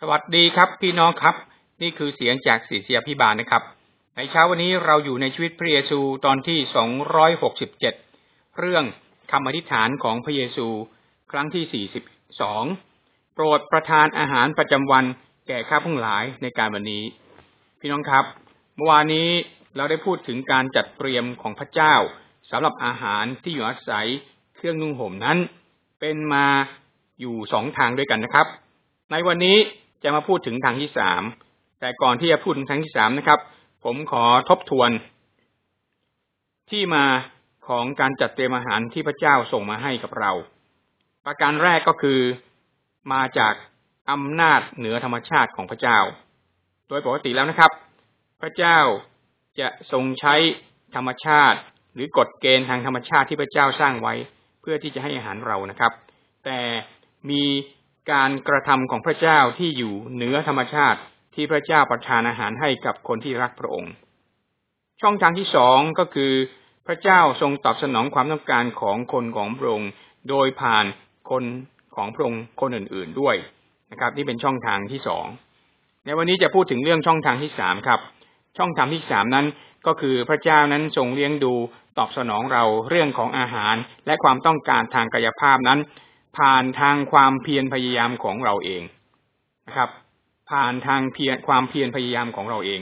สวัสดีครับพี่น้องครับ นี่คือเสียงจากศิษยาพิบาลนะครับ ในเช้าวันนี้เราอยู่ในชีวิตพระเยซูตอนที่สองร้อยหกสิบเจ็ดเรื่องคำอธิษฐานของพระเยซูครั้งที่สี่สิบสองโปรดประทานอาหารประจำวันแก่ข้าพงหลายในการวันนี้ พี่น้องครับ เมื่อวานนี้เราได้พูดถึงการจัดเตรียมของพระเจ้าสำหรับอาหารที่อยู่อาศัยเครื่องนุ่งห่มนั้น เป็นมาอยู่สองทางด้วยกันนะครับ ในวันนี้ จะมาพูดถึงทางที่สาม แต่ก่อนที่จะพูดถึงทางที่สามนะครับ ผมขอทบทวน ที่มาของการจัดเตรียมอาหารที่พระเจ้าส่งมาให้กับเรา ประการแรกก็คือมาจากอำนาจเหนือธรรมชาติของพระเจ้า โดยปกติแล้วนะครับ พระเจ้าจะทรงใช้ธรรมชาติ หรือกฎเกณฑ์ทางธรรมชาติที่พระเจ้าสร้างไว้ เพื่อที่จะให้อาหารเรานะครับ แต่มี การกระทำของพระเจ้าที่อยู่เหนือธรรมชาติที่พระเจ้าประทานอาหารให้กับคนที่รักพระองค์ ช่องทางที่สองก็คือ พระเจ้าทรงตอบสนองความต้องการของคนของพระองค์ โดยผ่านคนของพระองค์คนอื่น ๆด้วยนะครับ นี่เป็นช่องทางที่สองในวันนี้จะพูดถึงเรื่องช่องทางที่สามครับ ช่องทางที่สามนั้นก็คือพระเจ้านั้นทรงเลี้ยงดูตอบสนองเราเรื่องของอาหารและความต้องการทางกายภาพนั้น ผ่านทางความเพียรพยายามของเราเองนะครับ ผ่านทางเพียรความเพียรพยายามของเราเอง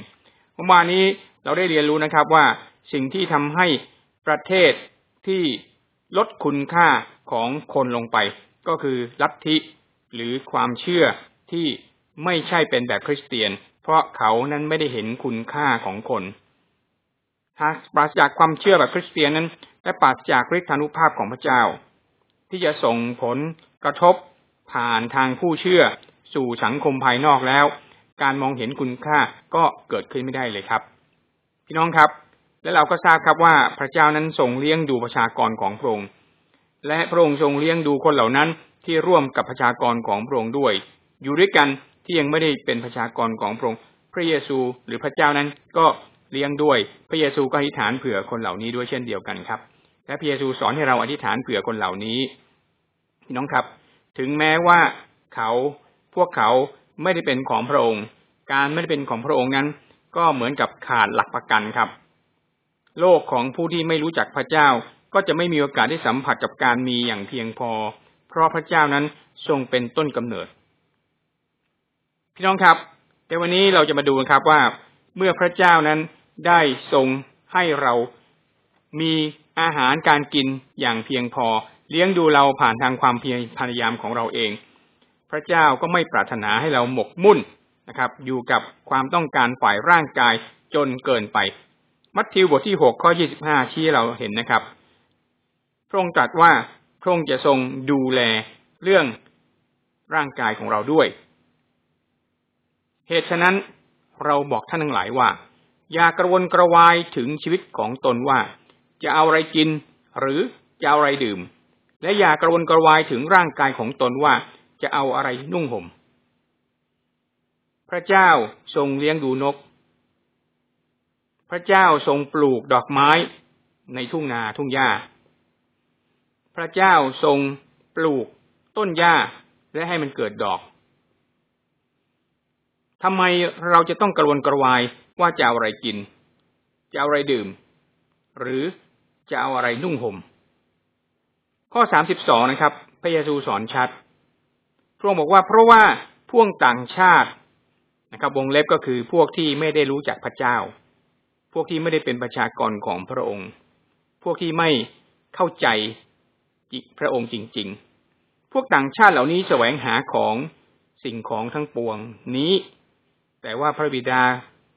เมื่อวานนี้เราได้เรียนรู้นะครับว่าสิ่งที่ทำให้ประเทศที่ลดคุณค่าของคนลงไป ก็คือลัทธิหรือความเชื่อที่ไม่ใช่เป็นแบบคริสเตียน เพราะเขานั้นไม่ได้เห็นคุณค่าของคนหากปราศจากความเชื่อแบบคริสเตียนนั้น และปราศจากฤทธานุภาพของพระเจ้า ที่จะส่งผลกระทบผ่านทางผู้เชื่อสู่สังคมภายนอกแล้ว การมองเห็นคุณค่าก็เกิดขึ้นไม่ได้เลยครับ พี่น้องครับ และเราก็ทราบครับว่าพระเจ้านั้นทรงเลี้ยงดูประชากรของพระองค์และพระองค์ทรงเลี้ยงดูคนเหล่านั้นที่ร่วมกับประชากรของพระองค์ด้วย อยู่ด้วยกันที่ยังไม่ได้เป็นประชากรของพระองค์พระเยซูหรือพระเจ้านั้นก็เลี้ยงด้วย พระเยซูก็อธิษฐานเผื่อคนเหล่านี้ด้วยเช่นเดียวกันครับ และพระเยซูสอนให้เราอธิษฐานเผื่อคนเหล่านี้ พี่น้องครับ ถึงแม้ว่าเขาพวกเขาไม่ได้เป็นของพระองค์ การไม่ได้เป็นของพระองค์นั้น ก็เหมือนกับขาดหลักประกันครับ โลกของผู้ที่ไม่รู้จักพระเจ้าก็จะไม่มีโอกาสได้สัมผัสกับการมีอย่างเพียงพอ เพราะพระเจ้านั้นทรงเป็นต้นกำเนิด พี่น้องครับในวันนี้เราจะมาดูครับว่าเมื่อพระเจ้านั้นได้ทรงให้เรามีอาหารการกินอย่างเพียงพอ เลี้ยงดูเราผ่านทางความเพียรพยายามของเราเอง พระเจ้าก็ไม่ปรารถนาให้เราหมกมุ่นนะครับ อยู่กับความต้องการฝ่ายร่างกายจนเกินไป มัทธิวบทที่หกข้อยี่สิบห้าชี้เราเห็นนะครับ พระองค์ตรัสว่าพระองค์จะทรงดูแลเรื่องร่างกายของเราด้วย เหตุฉะนั้นเราบอกท่านทั้งหลายว่า อย่ากระวนกระวายถึงชีวิตของตนว่า จะเอาอะไรกิน หรือจะเอาอะไรดื่ม และอย่ากระวนกระวายถึงร่างกายของตนว่าจะเอาอะไรนุ่งหม่ม พระเจ้าทรงเลี้ยงดูนก พระเจ้าทรงปลูกดอกไม้ในทุ่งนาทุ่งหญ้า พระเจ้าทรงปลูกต้นหญ้าและให้มันเกิดดอกทำไมเราจะต้องกระวนกระวายว่าจะเอาอะไรกิน จะเอาอะไรดื่ม หรือจะเอาอะไรนุ่งหม่ม ข้อสามสิบสองนะครับ พระเยซูสอนชัด พระองค์บอกว่าเพราะว่าพวกต่างชาตินะครับ วงเล็บก็คือพวกที่ไม่ได้รู้จักพระเจ้า พวกที่ไม่ได้เป็นประชากรของพระองค์ พวกที่ไม่เข้าใจพระองค์จริง ๆ พวกต่างชาติเหล่านี้แสวงหาของสิ่งของทั้งปวงนี้ แต่ว่าพระบิดา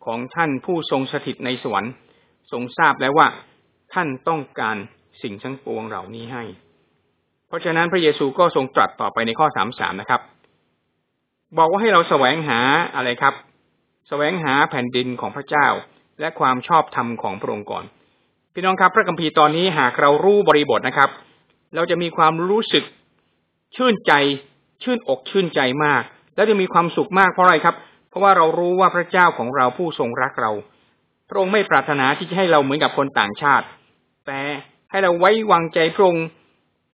ของท่านผู้ทรงสถิตในสวรรค์ทรงทราบแล้วว่าท่านต้องการสิ่งทั้งปวงเหล่านี้ให้ เพราะฉะนั้นพระเยซูก็ทรงตรัสต่อไปในข้อสามสามนะครับ บอกว่าให้เราแสวงหาอะไรครับ แสวงหาแผ่นดินของพระเจ้า และความชอบธรรมของพระองค์ก่อน พี่น้องครับ พระคัมภีร์ตอนนี้หากเรารู้บริบทนะครับ เราจะมีความรู้สึกชื่นใจ ชื่นอกชื่นใจมาก และจะมีความสุขมากเพราะอะไรครับ เพราะว่าเรารู้ว่าพระเจ้าของเราผู้ทรงรักเรา พระองค์ไม่ปรารถนาที่จะให้เราเหมือนกับคนต่างชาติ แต่ให้เราไว้วางใจพระองค์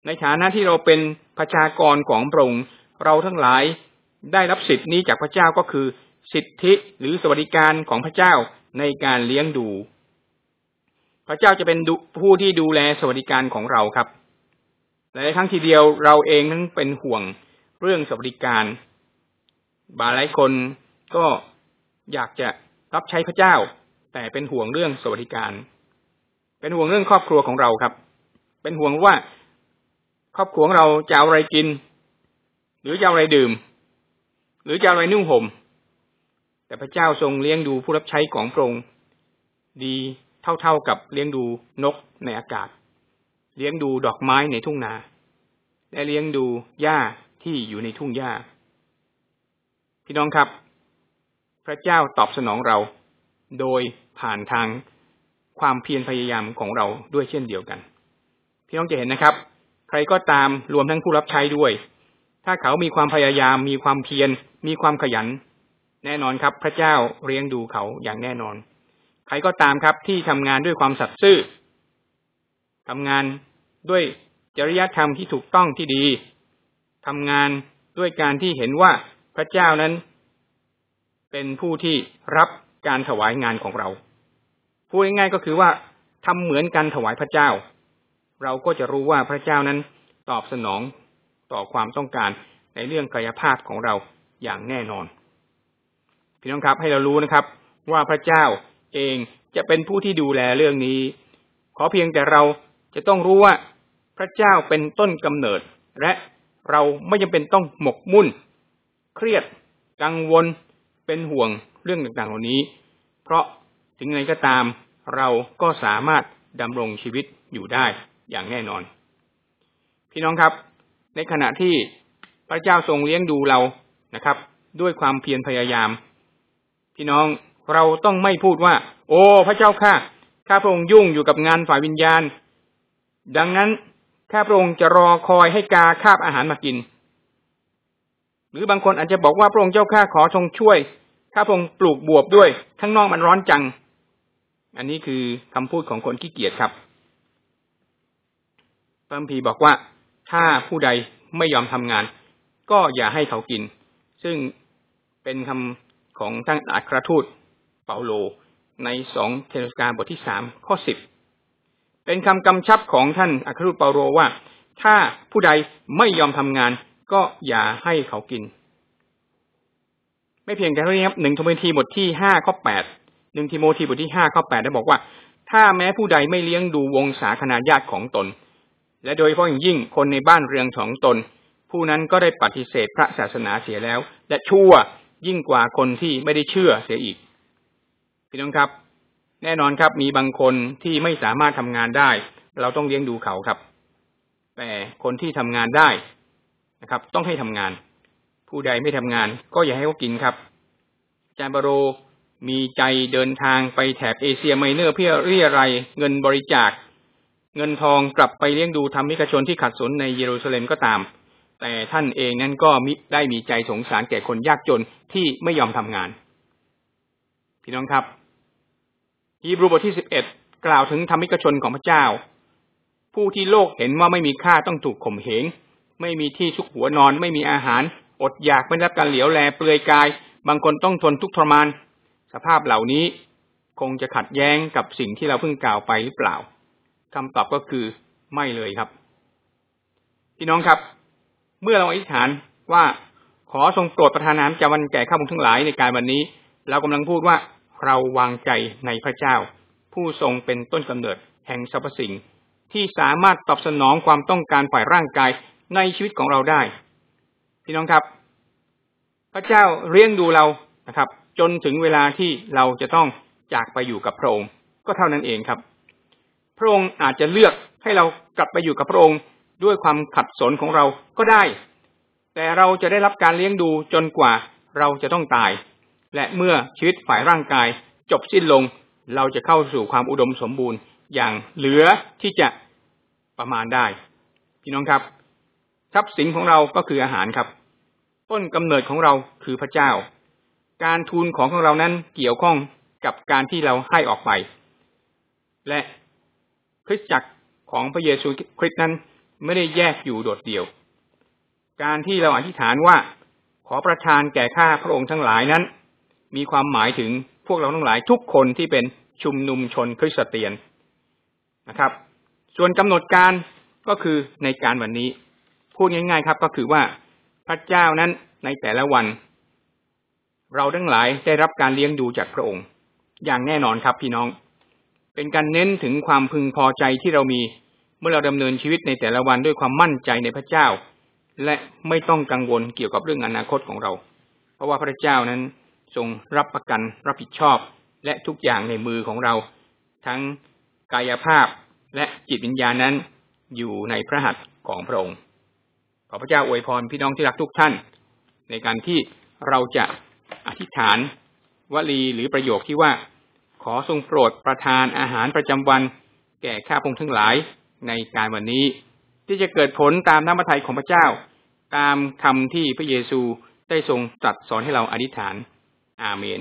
ในฐานะที่เราเป็นประชากรของพระองค์เราทั้งหลายได้รับสิทธินี้จากพระเจ้าก็คือ สิทธิหรือสวัสดิการของพระเจ้าในการเลี้ยงดู พระเจ้าจะเป็นผู้ที่ดูแลสวัสดิการของเราครับหลายครั้งทีเดียวเราเองนั้นเป็นห่วงเรื่องสวัสดิการบาหลายคนก็อยากจะรับใช้พระเจ้า แต่เป็นห่วงเรื่องสวัสดิการ เป็นห่วงเรื่องครอบครัวของเราครับ เป็นห่วงว่า ครอบครัวของเราจะเอาอะไรกิน หรือจะเอาอะไรดื่ม หรือจะเอาอะไรนุ่งห่ม แต่พระเจ้าทรงเลี้ยงดูผู้รับใช้ของพระองค์ดีเท่าๆกับเลี้ยงดูนกในอากาศ เลี้ยงดูดอกไม้ในทุ่งนา และเลี้ยงดูหญ้าที่อยู่ในทุ่งหญ้า พี่น้องครับ พระเจ้าตอบสนองเรา โดยผ่านทางความเพียรพยายามของเราด้วยเช่นเดียวกัน พี่น้องจะเห็นนะครับ รก็ตามรวมทั้งผู้รับใช้ด้วย ถ้าเขามีความพยายามมีความเพียรมีความขยัน แน่นอนครับ พระเจ้าเลี้ยงดูเขาอย่างแน่นอน ใครก็ตามครับที่ทำงานด้วยความสัตย์ซื่อทำงานด้วยจริยธรรมที่ถูกต้องที่ดีทำงานด้วยการที่เห็นว่าพระเจ้านั้น เป็นผู้ที่รับการถวายงานของเราพูดง่ายๆก็คือว่าทำเหมือนกันถวายพระเจ้า เราก็จะรู้ว่าพระเจ้านั้นตอบสนองต่อความต้องการในเรื่องกายภาพของเราอย่างแน่นอน พี่น้องครับให้เรารู้นะครับ ว่าพระเจ้าเองจะเป็นผู้ที่ดูแลเรื่องนี้ ขอเพียงแต่เราจะต้องรู้ว่าพระเจ้าเป็นต้นกำเนิด และเราไม่จำเป็นต้องหมกมุ่น เครียด กังวล เป็นห่วงเรื่องต่างๆเหล่านี้ เพราะถึงไงก็ตามเราก็สามารถดำรงชีวิตอยู่ได้ อย่างแน่นอน พี่น้องครับ ในขณะที่พระเจ้าทรงเลี้ยงดูเรานะครับ ด้วยความเพียรพยายาม พี่น้องเราต้องไม่พูดว่า โอ้ พระเจ้าข้าข้าพระองค์ยุ่งอยู่กับงานฝ่ายวิญญาณ ดังนั้นข้าพระองค์จะรอคอยให้กาคาบอาหารมากิน หรือบางคนอาจจะบอกว่าพระองค์เจ้าข้าขอทรงช่วยข้าพระองค์ปลูกบวบด้วยข้างนอกมันร้อนจัง อันนี้คือคำพูดของคนขี้เกียจครับ ระพีบอกว่าถ้าผู้ใดไม่ยอมทำงาน ก็อย่าให้เขากิน ซึ่งเป็นคำของท่านอัครทูตเปาโลในสองเทโสการบทที่สามข้อสิบเป็นคำกำชับของท่านอัครทูตเปาโลว่า ถ้าผู้ใดไม่ยอมทำงาน ก็อย่าให้เขากิน ไม่เพียงแค่นี้ครับหนึ่งโทโมธีบทที่ห้าข้อแปดหนึ่งทิโมธีบทที่ห้าข้อแปดได้บอกว่า ถ้าแม้ผู้ใดไม่เลี้ยงดูวงศาคณาญาติของตน และโดยเฉพาะอย่างยิ่งคนในบ้านเรือนของตน ผู้นั้นก็ได้ปฏิเสธพระศาสนาเสียแล้ว และชั่วยิ่งกว่าคนที่ไม่ได้เชื่อเสียอีก พี่น้องครับ แน่นอนครับมีบางคนที่ไม่สามารถทำงานได้ เราต้องเลี้ยงดูเขาครับ แต่คนที่ทำงานได้นะครับ ต้องให้ทำงาน ผู้ใดไม่ทำงาน ก็อย่าให้เขากินครับอาจารย์บโรมีใจเดินทางไปแถบเอเชียไมเนอร์เพื่อเรียรายเงินบริจาค เงินทองกลับไปเลี้ยงดูธรรมิกชนที่ขัดสนในเยรูซาเล็มก็ตาม แต่ท่านเองนั้นก็มิได้มีใจสงสารแก่คนยากจนที่ไม่ยอมทำงาน พี่น้องครับฮีบรูบทที่สิบเอ็ดกล่าวถึงธรรมิกชนของพระเจ้า ผู้ที่โลกเห็นว่าไม่มีค่าต้องถูกข่มเหงไม่มีที่ชุกหัวนอน ไม่มีอาหาร อดอยากไม่รับการเหลียวแลเปลือยกาย บางคนต้องทนทุกข์ทรมาน สภาพเหล่านี้คงจะขัดแย้งกับสิ่งที่เราเพิ่งกล่าวไปหรือเปล่า คำตอบก็คือไม่เลยครับ พี่น้องครับ เมื่อเราอธิษฐานว่าขอทรงโปรดประทานน้ำจะวันแก่ข้าพงทั้งหลายในการวันนี้ เรากำลังพูดว่าเราวางใจในพระเจ้า ผู้ทรงเป็นต้นกำเนิดแห่งสรรพสิ่ง ที่สามารถตอบสนองความต้องการฝ่ายร่างกายในชีวิตของเราได้ พี่น้องครับ พระเจ้าเลี้ยงดูเรานะครับ จนถึงเวลาที่เราจะต้องจากไปอยู่กับพระองค์ก็เท่านั้นเองครับ พระองค์อาจจะเลือกให้เรากลับไปอยู่กับพระองค์ด้วยความขัดสนของเราก็ได้ แต่เราจะได้รับการเลี้ยงดูจนกว่าเราจะต้องตาย และเมื่อชีวิตฝ่ายร่างกายจบสิ้นลง เราจะเข้าสู่ความอุดมสมบูรณ์อย่างเหลือที่จะประมาณได้ พี่น้องครับ ทรัพย์สินของเราก็คืออาหารครับ ต้นกำเนิดของเราคือพระเจ้า การทูลของของเรานั้นเกี่ยวข้องกับการที่เราให้ออกไป และ คริสตจักรของพระเยซูคริสต์นั้นไม่ได้แยกอยู่โดดเดี่ยว การที่เราอธิษฐานว่าขอประทานแก่ข้าพระองค์ทั้งหลายนั้น มีความหมายถึงพวกเราทั้งหลายทุกคนที่เป็นชุมนุมชนคริสเตียนนะครับ ส่วนกำหนดการก็คือในการวันนี้ พูดง่าย ๆ ครับ ก็คือว่าพระเจ้านั้นในแต่ละวัน เราทั้งหลายได้รับการเลี้ยงดูจากพระองค์ อย่างแน่นอนครับพี่น้อง เป็นการเน้นถึงความพึงพอใจที่เรามี เมื่อเราดำเนินชีวิตในแต่ละวันด้วยความมั่นใจในพระเจ้า และไม่ต้องกังวลเกี่ยวกับเรื่องอนาคตของเรา เพราะว่าพระเจ้านั้นทรงรับประกันรับผิดชอบ และทุกอย่างในมือของเรา ทั้งกายภาพและจิตวิญญาณนั้นอยู่ในพระหัตถ์ของพระองค์ขอพระเจ้าอวยพรพี่น้องที่รักทุกท่าน ในการที่เราจะอธิษฐานวลีหรือประโยคที่ว่า ขอทรงโปรดประทานอาหารประจำวัน แก่ข้าพงทั้งหลายในการวันนี้ ที่จะเกิดผลตามน้ำพระทัยของพระเจ้า ตามคำที่พระเยซูได้ทรงตรัสสอนให้เราอธิษฐาน อาเมน